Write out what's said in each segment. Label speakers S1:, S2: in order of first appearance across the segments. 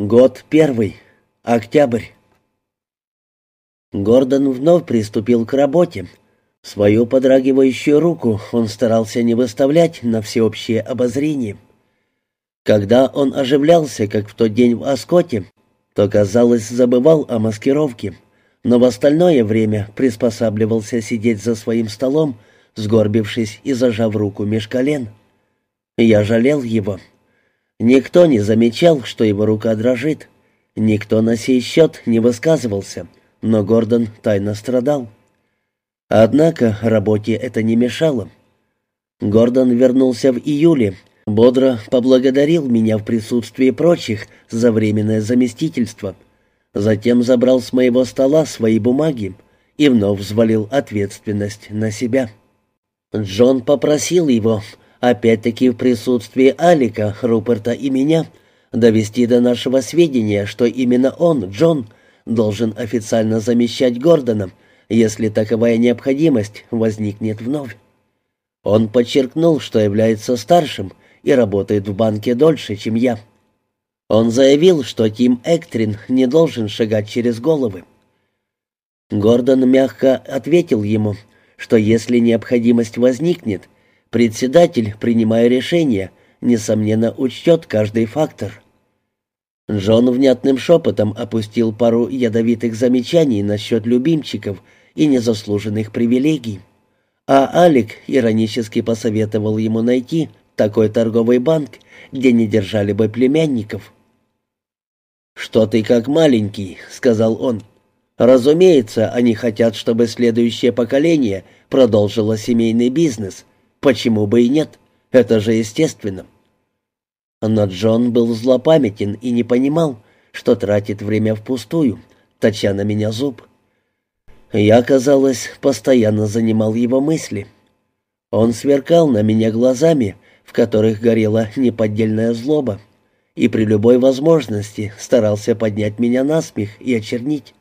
S1: Год первый. Октябрь. Гордон вновь приступил к работе. Свою подрагивающую руку он старался не выставлять на всеобщее обозрение. Когда он оживлялся, как в тот день в Оскоте, то, казалось, забывал о маскировке, но в остальное время приспосабливался сидеть за своим столом, сгорбившись и зажав руку меж колен. Я жалел его. Никто не замечал, что его рука дрожит. Никто на сей счет не высказывался, но Гордон тайно страдал. Однако работе это не мешало. Гордон вернулся в июле, бодро поблагодарил меня в присутствии прочих за временное заместительство. Затем забрал с моего стола свои бумаги и вновь взвалил ответственность на себя. Джон попросил его опять-таки в присутствии Алика, Руперта и меня, довести до нашего сведения, что именно он, Джон, должен официально замещать Гордона, если таковая необходимость возникнет вновь. Он подчеркнул, что является старшим и работает в банке дольше, чем я. Он заявил, что Тим Эктрин не должен шагать через головы. Гордон мягко ответил ему, что если необходимость возникнет, Председатель, принимая решение, несомненно, учтет каждый фактор. Джон внятным шепотом опустил пару ядовитых замечаний насчет любимчиков и незаслуженных привилегий. А Алик иронически посоветовал ему найти такой торговый банк, где не держали бы племянников. «Что ты как маленький», — сказал он. «Разумеется, они хотят, чтобы следующее поколение продолжило семейный бизнес, Почему бы и нет? Это же естественно. Но Джон был злопамятен и не понимал, что тратит время впустую, точа на меня зуб. Я, казалось, постоянно занимал его мысли. Он сверкал на меня глазами, в которых горела неподдельная злоба, и при любой возможности старался поднять меня на смех и очернить.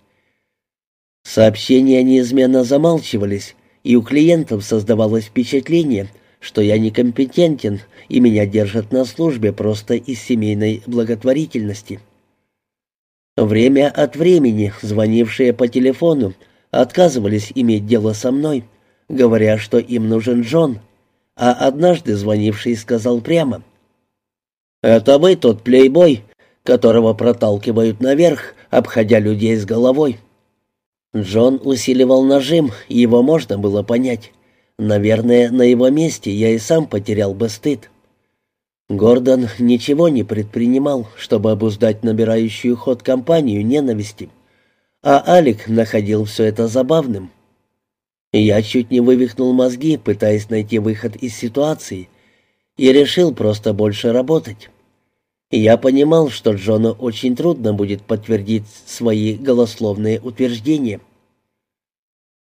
S1: Сообщения неизменно замалчивались, и у клиентов создавалось впечатление, что я некомпетентен и меня держат на службе просто из семейной благотворительности. Время от времени звонившие по телефону отказывались иметь дело со мной, говоря, что им нужен Джон, а однажды звонивший сказал прямо, «Это вы тот плейбой, которого проталкивают наверх, обходя людей с головой». Джон усиливал нажим, его можно было понять. Наверное, на его месте я и сам потерял бы стыд. Гордон ничего не предпринимал, чтобы обуздать набирающую ход компанию ненависти, а Алик находил все это забавным. Я чуть не вывихнул мозги, пытаясь найти выход из ситуации, и решил просто больше работать. Я понимал, что Джону очень трудно будет подтвердить свои голословные утверждения.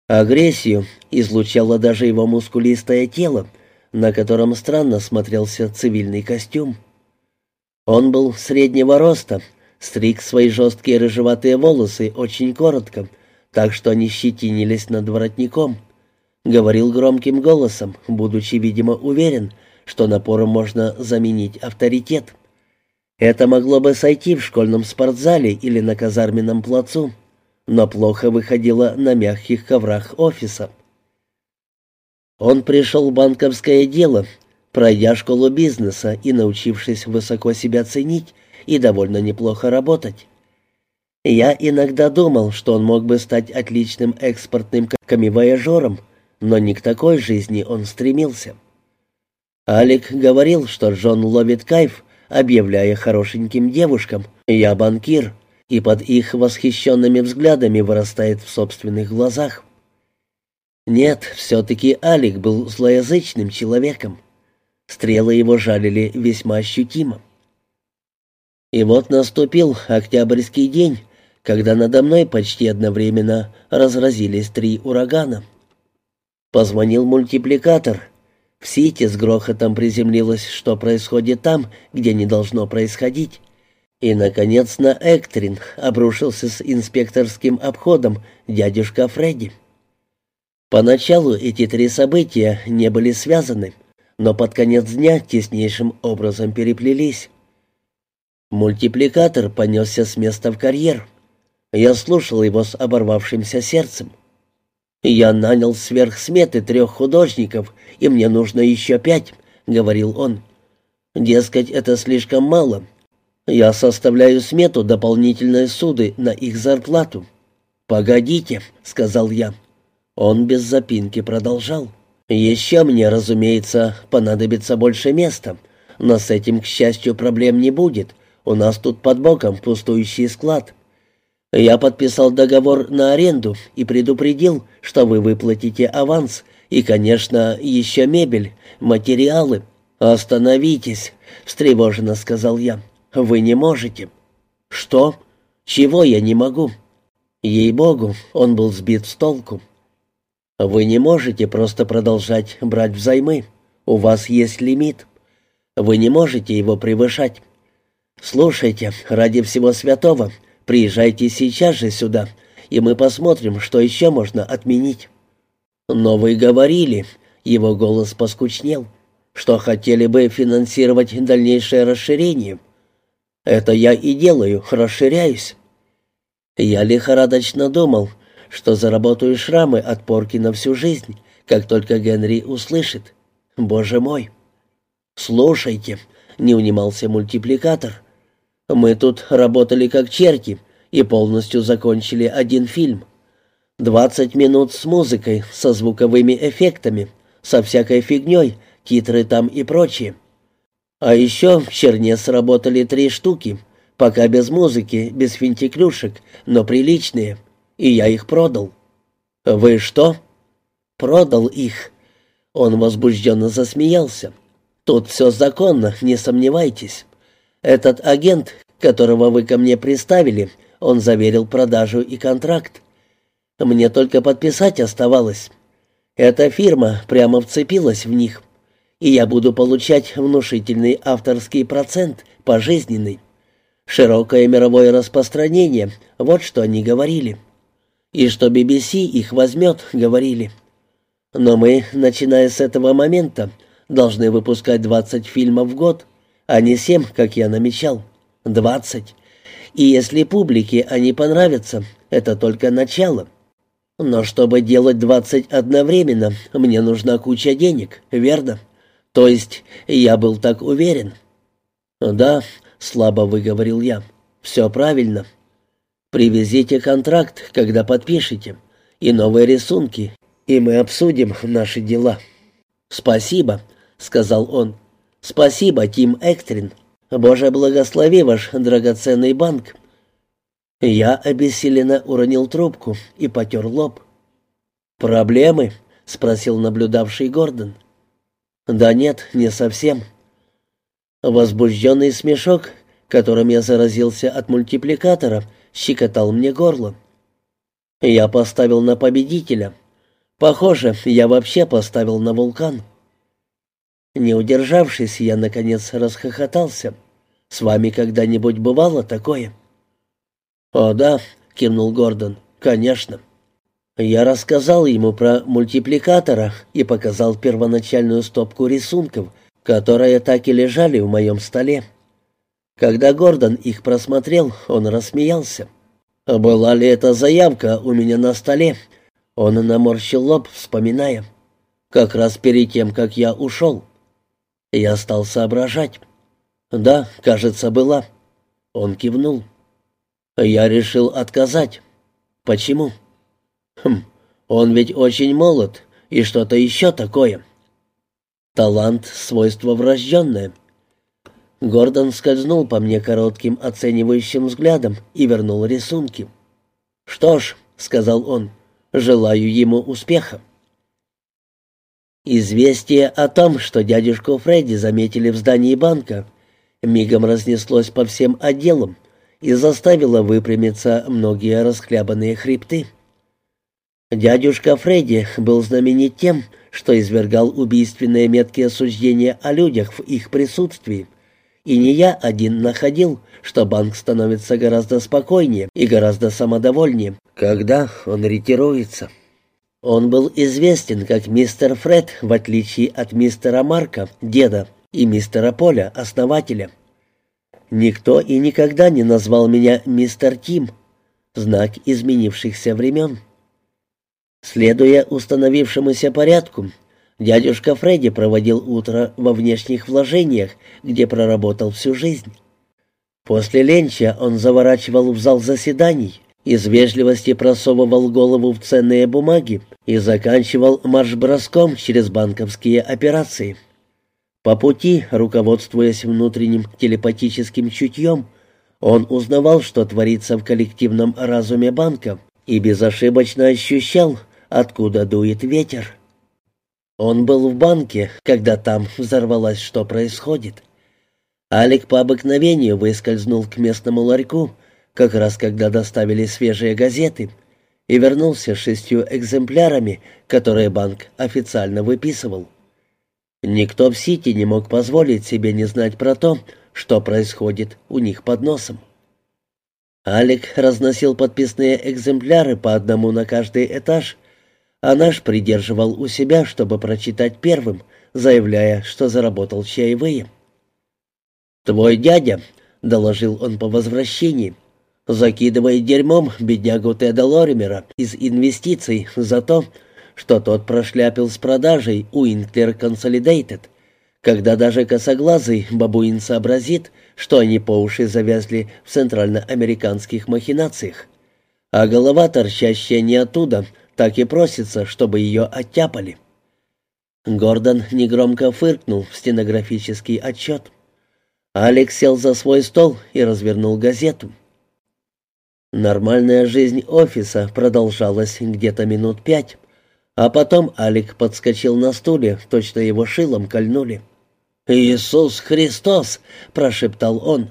S1: Агрессию излучало даже его мускулистое тело, на котором странно смотрелся цивильный костюм. Он был среднего роста, стриг свои жесткие рыжеватые волосы очень коротко, так что они щетинились над воротником. Говорил громким голосом, будучи, видимо, уверен, что напором можно заменить авторитет. Это могло бы сойти в школьном спортзале или на казарменном плацу, но плохо выходило на мягких коврах офиса. Он пришел в банковское дело, пройдя школу бизнеса и научившись высоко себя ценить и довольно неплохо работать. Я иногда думал, что он мог бы стать отличным экспортным камевояжером, но не к такой жизни он стремился. Алик говорил, что Джон ловит кайф, объявляя хорошеньким девушкам «Я банкир», и под их восхищенными взглядами вырастает в собственных глазах. Нет, все-таки Алик был злоязычным человеком. Стрелы его жалили весьма ощутимо. И вот наступил октябрьский день, когда надо мной почти одновременно разразились три урагана. Позвонил мультипликатор. В Сити с грохотом приземлилось, что происходит там, где не должно происходить. И, наконец, на Эктрин обрушился с инспекторским обходом дядюшка Фредди. Поначалу эти три события не были связаны, но под конец дня теснейшим образом переплелись. Мультипликатор понесся с места в карьер. Я слушал его с оборвавшимся сердцем. «Я нанял сверх сметы трех художников, и мне нужно еще пять», — говорил он. «Дескать, это слишком мало. Я составляю смету дополнительной суды на их зарплату». «Погодите», — сказал я. Он без запинки продолжал. «Еще мне, разумеется, понадобится больше места, но с этим, к счастью, проблем не будет. У нас тут под боком пустующий склад. Я подписал договор на аренду и предупредил, что вы выплатите аванс и, конечно, еще мебель, материалы. «Остановитесь», — встревоженно сказал я. «Вы не можете». «Что? Чего я не могу?» Ей-богу, он был сбит с толку. Вы не можете просто продолжать брать взаймы. У вас есть лимит. Вы не можете его превышать. Слушайте, ради всего святого, приезжайте сейчас же сюда, и мы посмотрим, что еще можно отменить. Но вы говорили, его голос поскучнел, что хотели бы финансировать дальнейшее расширение. Это я и делаю, расширяюсь. Я лихорадочно думал, что заработаю шрамы от порки на всю жизнь, как только Генри услышит. Боже мой! Слушайте, не унимался мультипликатор. Мы тут работали как черти и полностью закончили один фильм. Двадцать минут с музыкой, со звуковыми эффектами, со всякой фигней, титры там и прочее. А еще в Черне сработали три штуки, пока без музыки, без финтиклюшек, но приличные и я их продал». «Вы что?» «Продал их». Он возбужденно засмеялся. «Тут все законно, не сомневайтесь. Этот агент, которого вы ко мне приставили, он заверил продажу и контракт. Мне только подписать оставалось. Эта фирма прямо вцепилась в них, и я буду получать внушительный авторский процент, пожизненный. Широкое мировое распространение, вот что они говорили и что BBC их возьмет, говорили. Но мы, начиная с этого момента, должны выпускать 20 фильмов в год, а не 7, как я намечал. 20. И если публике они понравятся, это только начало. Но чтобы делать 20 одновременно, мне нужна куча денег, верно? То есть я был так уверен. «Да», — слабо выговорил я, — «все правильно». Привезите контракт, когда подпишете, и новые рисунки, и мы обсудим наши дела». «Спасибо», — сказал он. «Спасибо, Тим Эктрин. Боже, благослови ваш драгоценный банк». Я обессиленно уронил трубку и потер лоб. «Проблемы?» — спросил наблюдавший Гордон. «Да нет, не совсем». Возбужденный смешок, которым я заразился от мультипликатора, щекотал мне горло. Я поставил на победителя. Похоже, я вообще поставил на вулкан. Не удержавшись, я, наконец, расхохотался. «С вами когда-нибудь бывало такое?» «О, да», — кивнул Гордон, — «конечно». Я рассказал ему про мультипликатора и показал первоначальную стопку рисунков, которые так и лежали в моем столе. Когда Гордон их просмотрел, он рассмеялся. «Была ли эта заявка у меня на столе?» Он наморщил лоб, вспоминая. «Как раз перед тем, как я ушел». Я стал соображать. «Да, кажется, была». Он кивнул. «Я решил отказать». «Почему?» «Хм, он ведь очень молод, и что-то еще такое». «Талант — свойство врожденное». Гордон скользнул по мне коротким оценивающим взглядом и вернул рисунки. «Что ж», — сказал он, — «желаю ему успеха». Известие о том, что дядюшку Фредди заметили в здании банка, мигом разнеслось по всем отделам и заставило выпрямиться многие расхлябанные хребты. Дядюшка Фредди был знаменит тем, что извергал убийственные меткие суждения о людях в их присутствии, и не я один находил, что банк становится гораздо спокойнее и гораздо самодовольнее, когда он ретируется. Он был известен как мистер Фред, в отличие от мистера Марка, деда, и мистера Поля, основателя. Никто и никогда не назвал меня мистер Тим, знак изменившихся времен. Следуя установившемуся порядку, дядюшка Фредди проводил утро во внешних вложениях, где проработал всю жизнь. После ленча он заворачивал в зал заседаний, из вежливости просовывал голову в ценные бумаги и заканчивал марш-броском через банковские операции. По пути, руководствуясь внутренним телепатическим чутьем, он узнавал, что творится в коллективном разуме банка, и безошибочно ощущал, откуда дует ветер. Он был в банке, когда там взорвалось, что происходит. Алик по обыкновению выскользнул к местному ларьку, как раз когда доставили свежие газеты, и вернулся с шестью экземплярами, которые банк официально выписывал. Никто в Сити не мог позволить себе не знать про то, что происходит у них под носом. Алик разносил подписные экземпляры по одному на каждый этаж, а наш придерживал у себя, чтобы прочитать первым, заявляя, что заработал чаевые. «Твой дядя», — доложил он по возвращении, — закидывает дерьмом беднягу Теда Лоримера из инвестиций за то, что тот прошляпил с продажей Уинклер Консолидейтед, когда даже косоглазый бабуин сообразит, что они по уши завязли в центральноамериканских махинациях, а голова, торчащая не оттуда, так и просится, чтобы ее оттяпали. Гордон негромко фыркнул в стенографический отчет. Алекс сел за свой стол и развернул газету. Нормальная жизнь офиса продолжалась где-то минут пять, а потом Алик подскочил на стуле, точно его шилом кольнули. «Иисус Христос!» — прошептал он.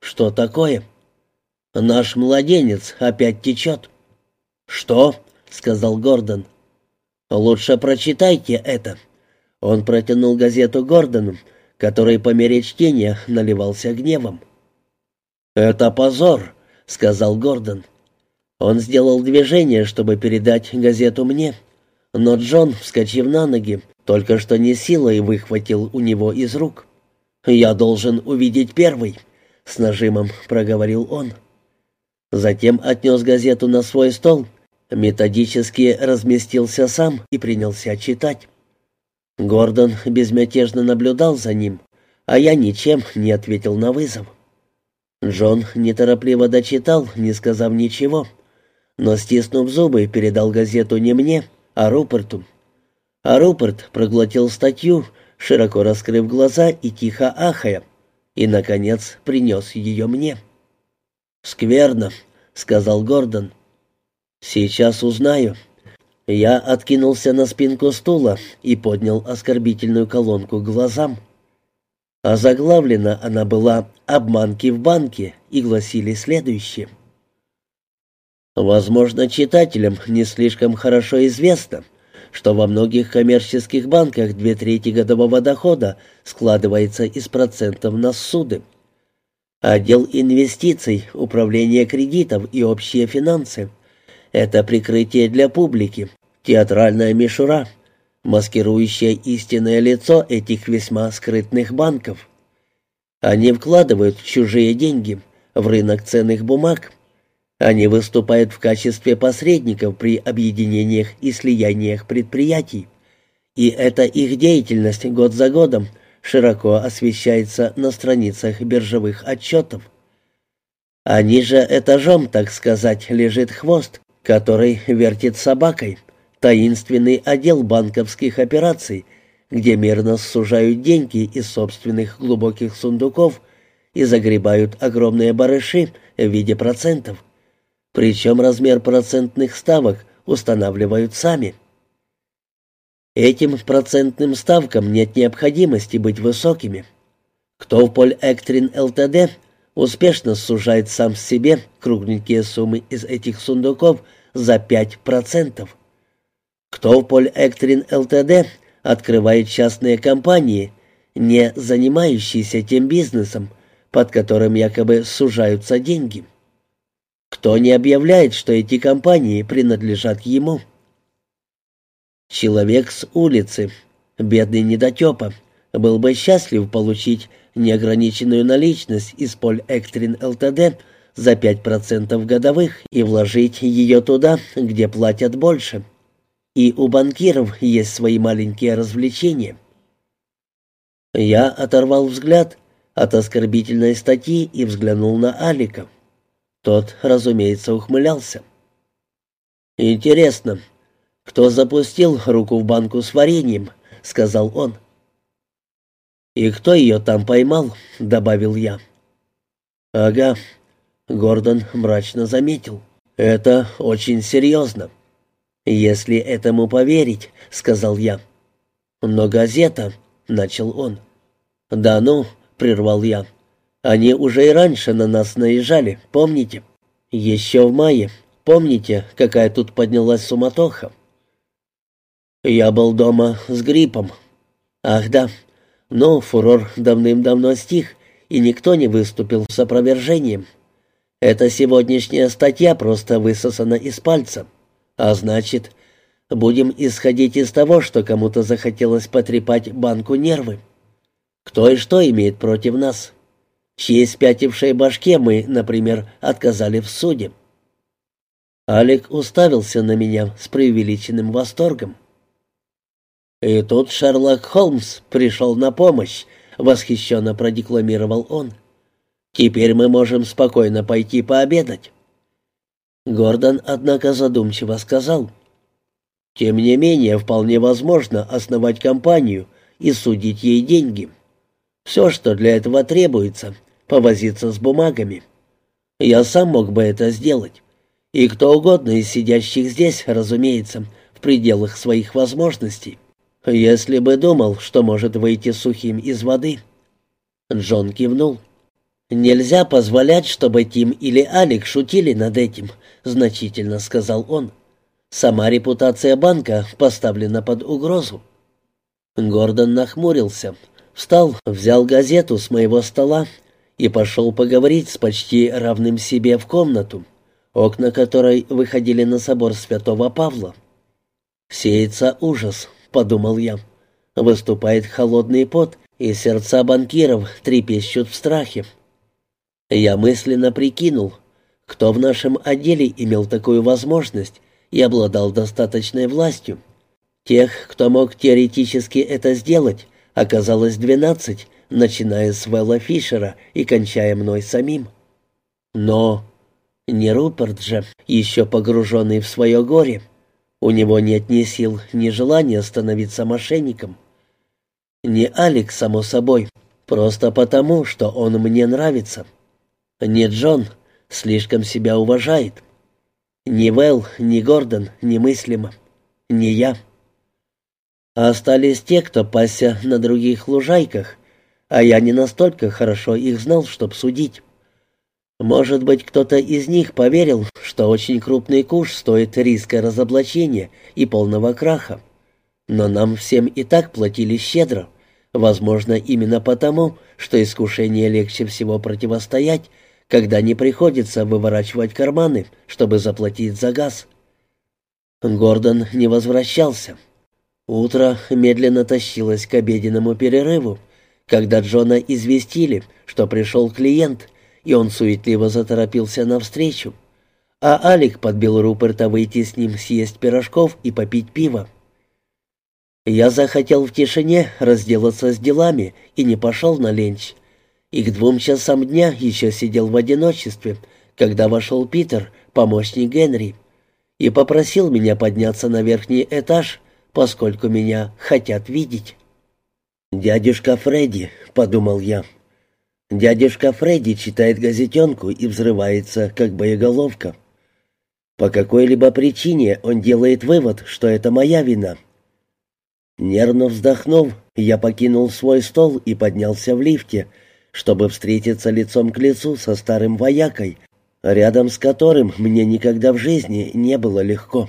S1: «Что такое?» «Наш младенец опять течет». «Что?» — сказал Гордон. «Лучше прочитайте это». Он протянул газету Гордону, который по мере чтения наливался гневом. «Это позор!» — сказал Гордон. Он сделал движение, чтобы передать газету мне, но Джон, вскочив на ноги, только что не силой выхватил у него из рук. «Я должен увидеть первый», — с нажимом проговорил он. Затем отнес газету на свой стол, методически разместился сам и принялся читать. Гордон безмятежно наблюдал за ним, а я ничем не ответил на вызов. Джон неторопливо дочитал, не сказав ничего, но, стиснув зубы, передал газету не мне, а Руперту. А Руперт проглотил статью, широко раскрыв глаза и тихо ахая, и, наконец, принес ее мне. «Скверно», — сказал Гордон. «Сейчас узнаю». Я откинулся на спинку стула и поднял оскорбительную колонку к глазам. А заглавлена она была «Обманки в банке» и гласили следующее. Возможно, читателям не слишком хорошо известно, что во многих коммерческих банках две трети годового дохода складывается из процентов на суды. Отдел инвестиций, управление кредитов и общие финансы – это прикрытие для публики, театральная мишура – маскирующее истинное лицо этих весьма скрытных банков. Они вкладывают чужие деньги в рынок ценных бумаг. Они выступают в качестве посредников при объединениях и слияниях предприятий. И эта их деятельность год за годом широко освещается на страницах биржевых отчетов. А ниже этажом, так сказать, лежит хвост, который вертит собакой – таинственный отдел банковских операций, где мирно сужают деньги из собственных глубоких сундуков и загребают огромные барыши в виде процентов. Причем размер процентных ставок устанавливают сами. Этим процентным ставкам нет необходимости быть высокими. Кто в Поль Эктрин ЛТД успешно сужает сам себе кругленькие суммы из этих сундуков за 5%. Кто Поль Эктрин ЛТД открывает частные компании, не занимающиеся тем бизнесом, под которым якобы сужаются деньги? Кто не объявляет, что эти компании принадлежат ему? Человек с улицы, бедный недотепа, был бы счастлив получить неограниченную наличность из Поль Эктрин ЛТД за 5% годовых и вложить ее туда, где платят больше. И у банкиров есть свои маленькие развлечения. Я оторвал взгляд от оскорбительной статьи и взглянул на Алика. Тот, разумеется, ухмылялся. «Интересно, кто запустил руку в банку с вареньем?» — сказал он. «И кто ее там поймал?» — добавил я. «Ага», — Гордон мрачно заметил. «Это очень серьезно». «Если этому поверить», — сказал я. «Но газета», — начал он. «Да ну», — прервал я. «Они уже и раньше на нас наезжали, помните? Еще в мае. Помните, какая тут поднялась суматоха?» «Я был дома с гриппом». «Ах да, но фурор давным-давно стих, и никто не выступил с опровержением. Эта сегодняшняя статья просто высосана из пальца. А значит, будем исходить из того, что кому-то захотелось потрепать банку нервы. Кто и что имеет против нас? Чьей спятившей башке мы, например, отказали в суде? Алик уставился на меня с преувеличенным восторгом. «И тут Шерлок Холмс пришел на помощь», — восхищенно продекламировал он. «Теперь мы можем спокойно пойти пообедать». Гордон, однако, задумчиво сказал. «Тем не менее, вполне возможно основать компанию и судить ей деньги. Все, что для этого требуется, повозиться с бумагами. Я сам мог бы это сделать. И кто угодно из сидящих здесь, разумеется, в пределах своих возможностей. «Если бы думал, что может выйти сухим из воды». Джон кивнул. «Нельзя позволять, чтобы Тим или Алик шутили над этим», — значительно сказал он. «Сама репутация банка поставлена под угрозу». Гордон нахмурился, встал, взял газету с моего стола и пошел поговорить с почти равным себе в комнату, окна которой выходили на собор святого Павла. Сеется ужас, подумал я. Выступает холодный пот, и сердца банкиров трепещут в страхе. Я мысленно прикинул, кто в нашем отделе имел такую возможность и обладал достаточной властью. Тех, кто мог теоретически это сделать, оказалось двенадцать, начиная с Вэлла Фишера и кончая мной самим. Но не Руперт же, еще погруженный в свое горе. У него нет ни сил, ни желания становиться мошенником. Не Алекс, само собой, просто потому, что он мне нравится. Не Джон, слишком себя уважает. Ни Вэл, ни Гордон немыслимо. Не я. А остались те, кто пасся на других лужайках, а я не настолько хорошо их знал, чтоб судить. Может быть, кто-то из них поверил, что очень крупный куш стоит риска разоблачения и полного краха. Но нам всем и так платили щедро, возможно, именно потому, что искушение легче всего противостоять, когда не приходится выворачивать карманы, чтобы заплатить за газ. Гордон не возвращался. Утро медленно тащилось к обеденному перерыву, когда Джона известили, что пришел клиент, и он суетливо заторопился навстречу. А Алик подбил Руперта выйти с ним съесть пирожков и попить пиво. Я захотел в тишине разделаться с делами и не пошел на ленч. И к двум часам дня еще сидел в одиночестве, когда вошел Питер, помощник Генри, и попросил меня подняться на верхний этаж, поскольку меня хотят видеть. «Дядюшка Фредди», — подумал я, — Дядюшка Фредди читает газетенку и взрывается, как боеголовка. По какой-либо причине он делает вывод, что это моя вина. Нервно вздохнув, я покинул свой стол и поднялся в лифте, чтобы встретиться лицом к лицу со старым воякой, рядом с которым мне никогда в жизни не было легко.